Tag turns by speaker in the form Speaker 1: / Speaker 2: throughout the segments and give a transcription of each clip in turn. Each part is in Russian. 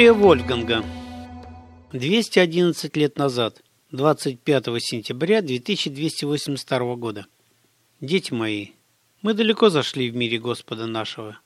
Speaker 1: История Вольфганга 211 лет назад, 25 сентября 2282 года. Дети мои, мы далеко зашли в мире Господа нашего.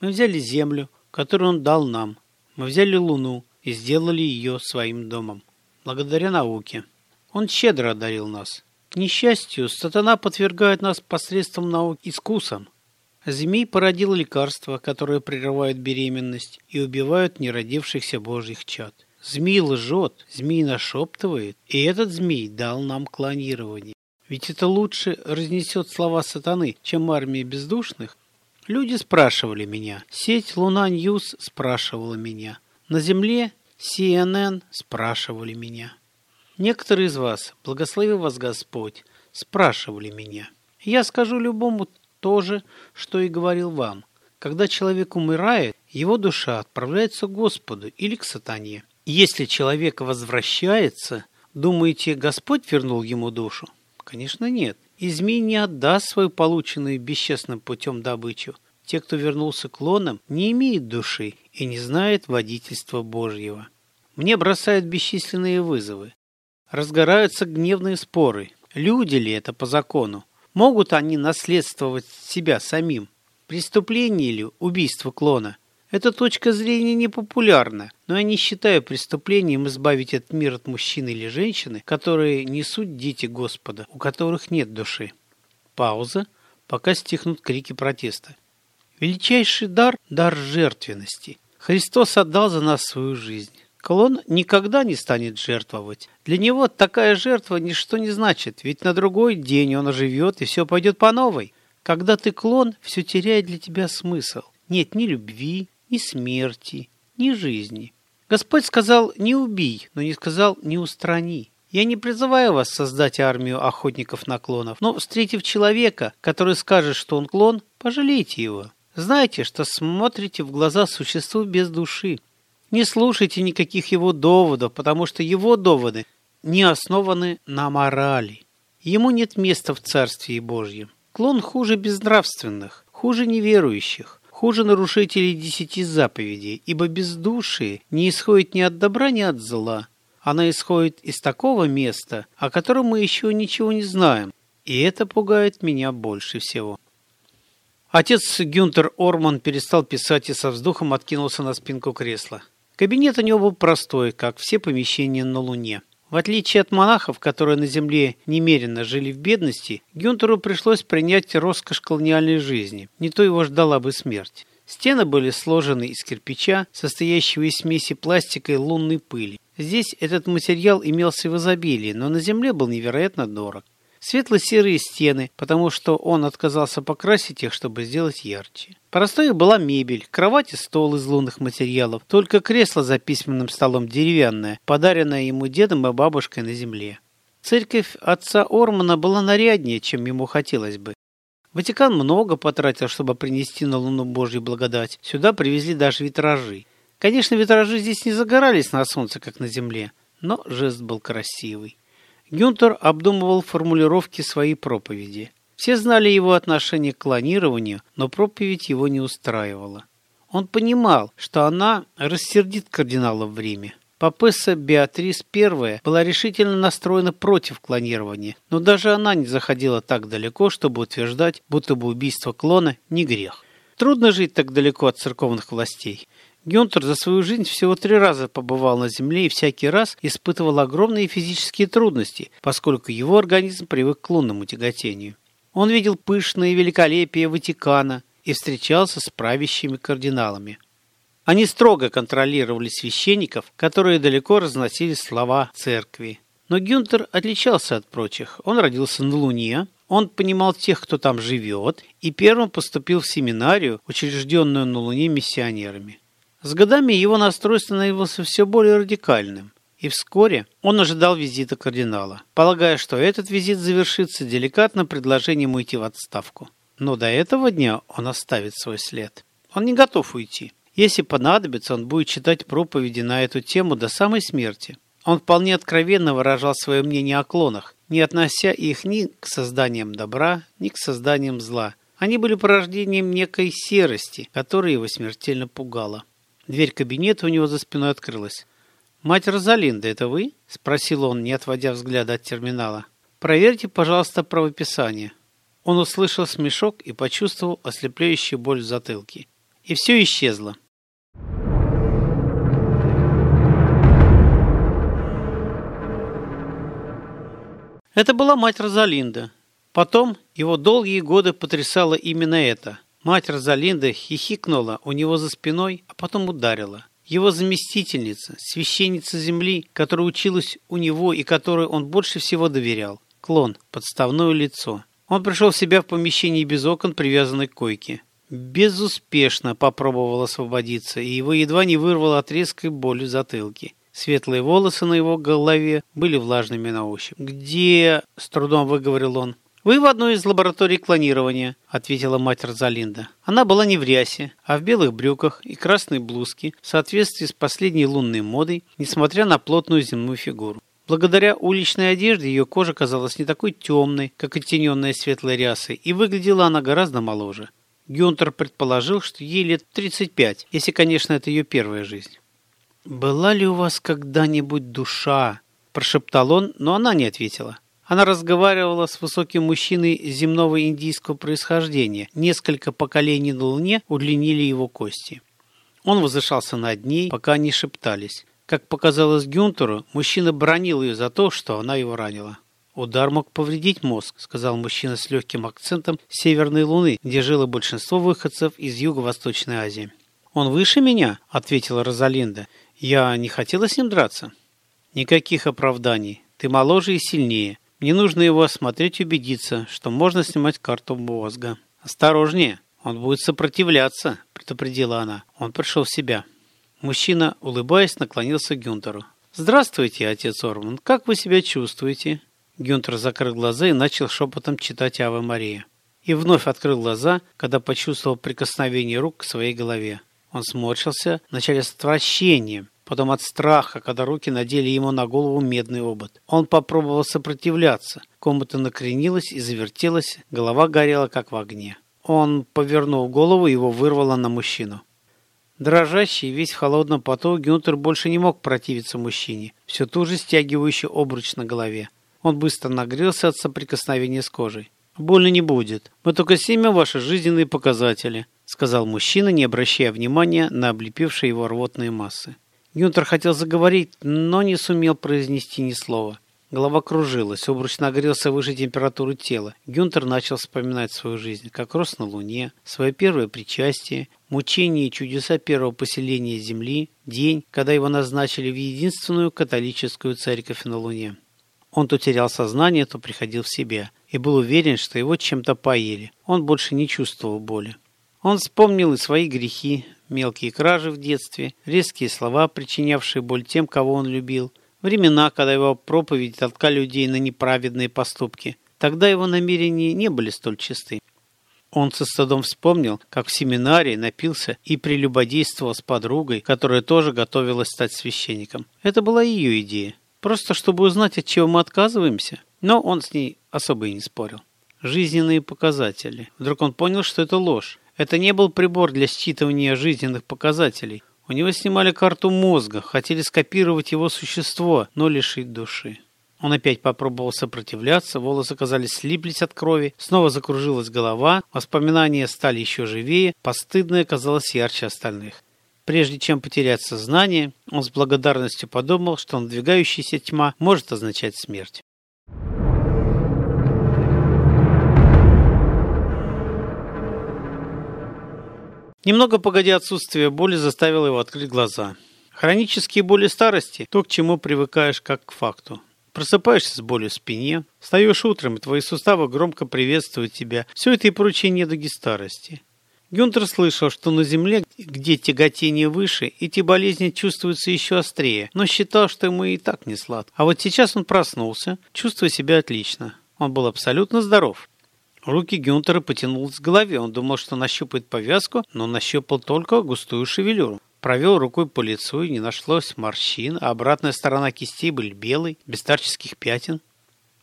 Speaker 1: Мы взяли землю, которую Он дал нам. Мы взяли луну и сделали ее своим домом. Благодаря науке. Он щедро одарил нас. К несчастью, сатана подвергает нас посредством наук искусам. Змей породил лекарства, которые прерывают беременность и убивают неродившихся божьих чад. Змей лжет, змей нашептывает, и этот змей дал нам клонирование. Ведь это лучше разнесет слова сатаны, чем армия бездушных. Люди спрашивали меня, сеть Луна Ньюс спрашивала меня, на Земле CNN спрашивали меня. Некоторые из вас, благослови вас Господь, спрашивали меня. Я скажу любому то же, что и говорил вам. Когда человек умирает, его душа отправляется к Господу или к сатане. Если человек возвращается, думаете, Господь вернул ему душу? Конечно, нет. И змей не отдаст свою полученную бесчестным путем добычу. Те, кто вернулся к лонам, не имеют души и не знают водительства Божьего. Мне бросают бесчисленные вызовы. Разгораются гневные споры. Люди ли это по закону? Могут они наследствовать себя самим? Преступление или убийство клона? Эта точка зрения непопулярна, но я не считаю преступлением избавить этот мир от мужчины или женщины, которые несут дети Господа, у которых нет души. Пауза, пока стихнут крики протеста. Величайший дар – дар жертвенности. Христос отдал за нас свою жизнь. Клон никогда не станет жертвовать. Для него такая жертва ничто не значит, ведь на другой день он оживет и все пойдет по новой. Когда ты клон, все теряет для тебя смысл. Нет ни любви, ни смерти, ни жизни. Господь сказал «не убий», но не сказал «не устрани». Я не призываю вас создать армию охотников на клонов, но, встретив человека, который скажет, что он клон, пожалейте его. Знайте, что смотрите в глаза существу без души, не слушайте никаких его доводов, потому что его доводы не основаны на морали. Ему нет места в Царстве Божьем. Клон хуже безнравственных, хуже неверующих, хуже нарушителей десяти заповедей, ибо бездушие не исходит ни от добра, ни от зла. Она исходит из такого места, о котором мы еще ничего не знаем, и это пугает меня больше всего. Отец Гюнтер Орман перестал писать и со вздохом откинулся на спинку кресла. Кабинет у него был простой, как все помещения на Луне. В отличие от монахов, которые на Земле немерено жили в бедности, Гюнтеру пришлось принять роскошь колониальной жизни. Не то его ждала бы смерть. Стены были сложены из кирпича, состоящего из смеси пластика и лунной пыли. Здесь этот материал имелся в изобилии, но на Земле был невероятно дорог. Светло-серые стены, потому что он отказался покрасить их, чтобы сделать ярче. Простой была мебель, кровать и стол из лунных материалов, только кресло за письменным столом деревянное, подаренное ему дедом и бабушкой на земле. Церковь отца Ормана была наряднее, чем ему хотелось бы. Ватикан много потратил, чтобы принести на Луну Божью благодать. Сюда привезли даже витражи. Конечно, витражи здесь не загорались на солнце, как на земле, но жест был красивый. Гюнтер обдумывал формулировки своей проповеди. Все знали его отношение к клонированию, но проповедь его не устраивала. Он понимал, что она рассердит кардинала в Риме. Папесса Беатрис I была решительно настроена против клонирования, но даже она не заходила так далеко, чтобы утверждать, будто бы убийство клона не грех. Трудно жить так далеко от церковных властей. Гюнтер за свою жизнь всего три раза побывал на Земле и всякий раз испытывал огромные физические трудности, поскольку его организм привык к лунному тяготению. Он видел пышное великолепие Ватикана и встречался с правящими кардиналами. Они строго контролировали священников, которые далеко разносили слова церкви. Но Гюнтер отличался от прочих. Он родился на Луне, он понимал тех, кто там живет, и первым поступил в семинарию, учрежденную на Луне миссионерами. С годами его настрой становился все более радикальным, и вскоре он ожидал визита кардинала, полагая, что этот визит завершится деликатным предложением уйти в отставку. Но до этого дня он оставит свой след. Он не готов уйти. Если понадобится, он будет читать проповеди на эту тему до самой смерти. Он вполне откровенно выражал свое мнение о клонах, не относя их ни к созданиям добра, ни к созданиям зла. Они были порождением некой серости, которая его смертельно пугала. Дверь кабинета у него за спиной открылась. «Мать Розалинда, это вы?» – спросил он, не отводя взгляда от терминала. «Проверьте, пожалуйста, правописание». Он услышал смешок и почувствовал ослепляющую боль в затылке. И все исчезло. Это была мать Розалинда. Потом его долгие годы потрясало именно это. Мать Розалинда хихикнула у него за спиной, а потом ударила. Его заместительница, священница земли, которая училась у него и которой он больше всего доверял. Клон, подставное лицо. Он пришел в себя в помещении без окон, привязанной к койке. Безуспешно попробовал освободиться, и его едва не вырвало от резкой боли в затылке. Светлые волосы на его голове были влажными на ощупь. «Где?» – с трудом выговорил он. «Вы в одной из лабораторий клонирования», – ответила мать Розалинда. Она была не в рясе, а в белых брюках и красной блузке в соответствии с последней лунной модой, несмотря на плотную земную фигуру. Благодаря уличной одежде ее кожа казалась не такой темной, как оттененная светлой рясой, и выглядела она гораздо моложе. Гюнтер предположил, что ей лет 35, если, конечно, это ее первая жизнь. «Была ли у вас когда-нибудь душа?» – прошептал он, но она не ответила. Она разговаривала с высоким мужчиной земного индийского происхождения. Несколько поколений на Луне удлинили его кости. Он возвышался над ней, пока они шептались. Как показалось Гюнтеру, мужчина бронил ее за то, что она его ранила. «Удар мог повредить мозг», — сказал мужчина с легким акцентом Северной Луны, где жило большинство выходцев из Юго-Восточной Азии. «Он выше меня?» — ответила Розалинда. Я не хотела с ним драться. Никаких оправданий. Ты моложе и сильнее. Мне нужно его осмотреть и убедиться, что можно снимать карту мозга. Осторожнее, он будет сопротивляться, предупредила она. Он пришел в себя. Мужчина, улыбаясь, наклонился к Гюнтеру. «Здравствуйте, отец Орман. Как вы себя чувствуете?» Гюнтер закрыл глаза и начал шепотом читать Аве Мария. И вновь открыл глаза, когда почувствовал прикосновение рук к своей голове. Он сморщился, вначале с отвращением, потом от страха, когда руки надели ему на голову медный обод. Он попробовал сопротивляться. Комната накренилась и завертелась, голова горела, как в огне. Он повернул голову, его вырвало на мужчину. Дрожащий, весь в холодном поту, Гюнтер больше не мог противиться мужчине, все ту же стягивающий обруч на голове. Он быстро нагрелся от соприкосновения с кожей. «Больно не будет. Мы только снимем ваши жизненные показатели», — сказал мужчина, не обращая внимания на облепившие его рвотные массы. Гюнтер хотел заговорить, но не сумел произнести ни слова. Голова кружилась, обруч нагрелся выше температуры тела. Гюнтер начал вспоминать свою жизнь, как рос на Луне, свое первое причастие, мучения и чудеса первого поселения Земли, день, когда его назначили в единственную католическую церковь на Луне. Он то терял сознание, то приходил в себя и был уверен, что его чем-то поели. Он больше не чувствовал боли. Он вспомнил и свои грехи, мелкие кражи в детстве, резкие слова, причинявшие боль тем, кого он любил, времена, когда его проповедь толкали людей на неправедные поступки. Тогда его намерения не были столь чисты. Он со стыдом вспомнил, как в семинарии напился и прелюбодействовал с подругой, которая тоже готовилась стать священником. Это была ее идея. Просто чтобы узнать, от чего мы отказываемся. Но он с ней особо и не спорил. Жизненные показатели. Вдруг он понял, что это ложь. Это не был прибор для считывания жизненных показателей. У него снимали карту мозга, хотели скопировать его существо, но лишить души. Он опять попробовал сопротивляться, волосы казались слиплись от крови, снова закружилась голова, воспоминания стали еще живее, постыдное казалось ярче остальных. Прежде чем потерять сознание, он с благодарностью подумал, что надвигающаяся тьма может означать смерть. Немного погодя отсутствие боли заставило его открыть глаза. Хронические боли старости – то, к чему привыкаешь как к факту. Просыпаешься с болью в спине, встаешь утром, и твои суставы громко приветствуют тебя. Все это и прочие недуги старости. Гюнтер слышал, что на Земле, где тяготение выше, эти болезни чувствуются еще острее, но считал, что ему и так не сладко. А вот сейчас он проснулся, чувствуя себя отлично. Он был абсолютно здоров. Руки Гюнтера потянулись к голове. Он думал, что нащупает повязку, но нащупал только густую шевелюру. Провел рукой по лицу, и не нашлось морщин, а обратная сторона кистей были белой, без старческих пятен.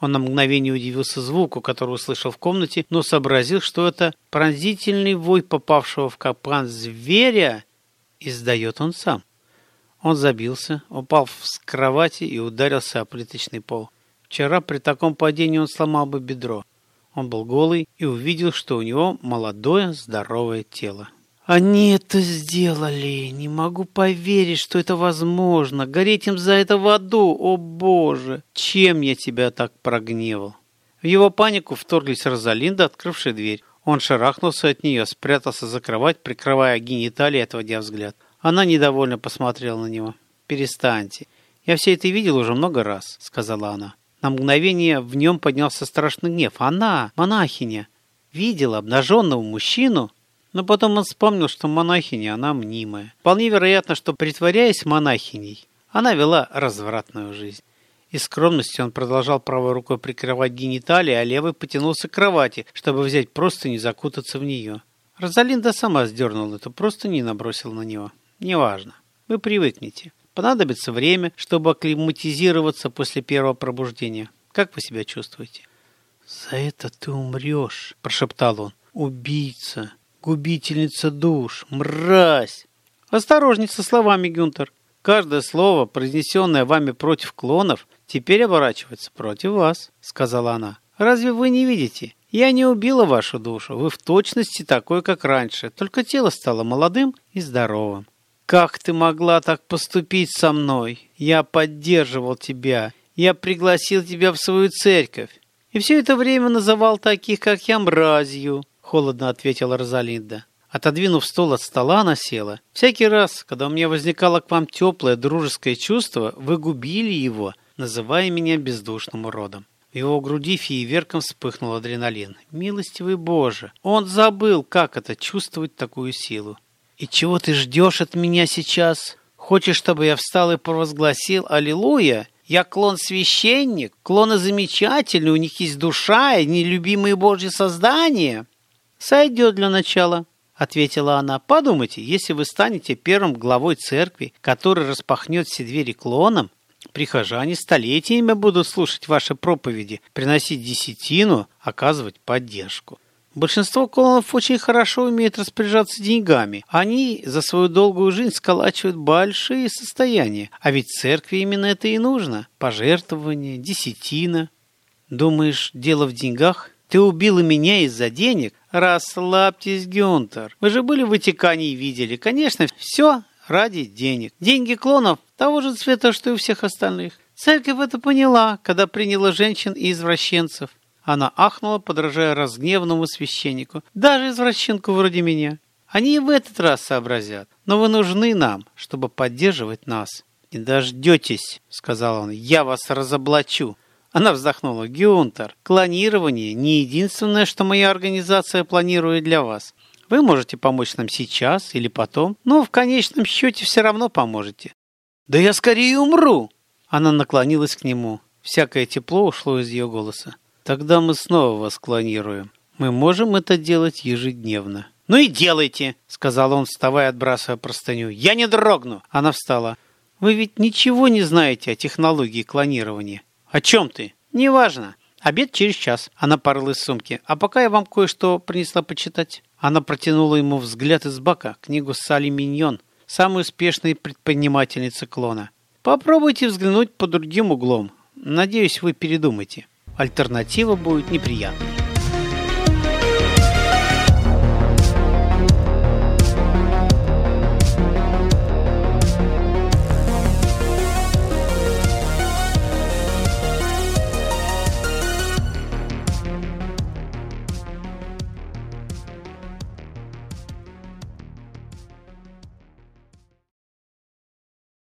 Speaker 1: Он на мгновение удивился звуку, который услышал в комнате, но сообразил, что это пронзительный вой попавшего в капкан зверя издает он сам. Он забился, упал с кровати и ударился о плиточный пол. Вчера при таком падении он сломал бы бедро. Он был голый и увидел, что у него молодое, здоровое тело. Они это сделали. Не могу поверить, что это возможно. Гореть им за это в аду. О, Боже! Чем я тебя так прогневал? В его панику вторглись Розалинда, открывшая дверь. Он шарахнулся от нее, спрятался за кровать, прикрывая гениталии, отводя взгляд. Она недовольно посмотрела на него. «Перестаньте. Я все это видел уже много раз», — сказала она. На мгновение в нем поднялся страшный гнев. Она, монахиня, видела обнаженного мужчину, но потом он вспомнил, что монахиня, она мнимая. Вполне вероятно, что, притворяясь монахиней, она вела развратную жизнь. Из скромности он продолжал правой рукой прикрывать гениталии, а левой потянулся к кровати, чтобы взять простыню и закутаться в нее. Розалинда сама сдернула эту простыню и набросила на него. «Неважно. Вы привыкнете. Понадобится время, чтобы акклиматизироваться после первого пробуждения. Как вы себя чувствуете?» «За это ты умрешь», – прошептал он. «Убийца губительница душ, мразь. Осторожней со словами, Гюнтер. Каждое слово, произнесенное вами против клонов, теперь оборачивается против вас, сказала она. Разве вы не видите? Я не убила вашу душу. Вы в точности такой, как раньше, только тело стало молодым и здоровым. Как ты могла так поступить со мной? Я поддерживал тебя. Я пригласил тебя в свою церковь. И все это время называл таких, как я, мразью холодно ответила Розалинда. Отодвинув стол от стола, она села. «Всякий раз, когда у меня возникало к вам теплое дружеское чувство, вы губили его, называя меня бездушным уродом». В его груди фейерверком вспыхнул адреналин. «Милостивый Боже! Он забыл, как это чувствовать такую силу!» «И чего ты ждешь от меня сейчас? Хочешь, чтобы я встал и провозгласил «Аллилуйя»?» Я клон-священник, клоны замечательные, у них есть душа и нелюбимые божьи создания. «Сойдет для начала», — ответила она. «Подумайте, если вы станете первым главой церкви, который распахнет все двери клоном, прихожане столетиями будут слушать ваши проповеди, приносить десятину, оказывать поддержку». Большинство клонов очень хорошо умеют распоряжаться деньгами. Они за свою долгую жизнь сколачивают большие состояния. А ведь церкви именно это и нужно. Пожертвование, десятина. Думаешь, дело в деньгах? Ты убила меня из-за денег? Расслабьтесь, Гюнтер. Вы же были в Ватикане и видели. Конечно, все ради денег. Деньги клонов того же цвета, что и у всех остальных. Церковь это поняла, когда приняла женщин и извращенцев. Она ахнула, подражая разгневанному священнику. Даже извращенку вроде меня. Они и в этот раз сообразят. Но вы нужны нам, чтобы поддерживать нас. «Не дождетесь», — сказал он, — «я вас разоблачу». Она вздохнула. Гюнтер, клонирование не единственное, что моя организация планирует для вас. Вы можете помочь нам сейчас или потом, но в конечном счете все равно поможете. Да я скорее умру! Она наклонилась к нему. Всякое тепло ушло из ее голоса. Тогда мы снова вас клонируем. Мы можем это делать ежедневно. «Ну и делайте!» — сказал он, вставая, отбрасывая простыню. «Я не дрогну!» Она встала. «Вы ведь ничего не знаете о технологии клонирования. «О чем ты?» «Неважно. Обед через час». Она порылась из сумки. «А пока я вам кое-что принесла почитать». Она протянула ему взгляд из бака, книгу Салли Миньон, самой успешной предпринимательницы клона. «Попробуйте взглянуть под другим углом. Надеюсь, вы передумаете. Альтернатива будет неприятной».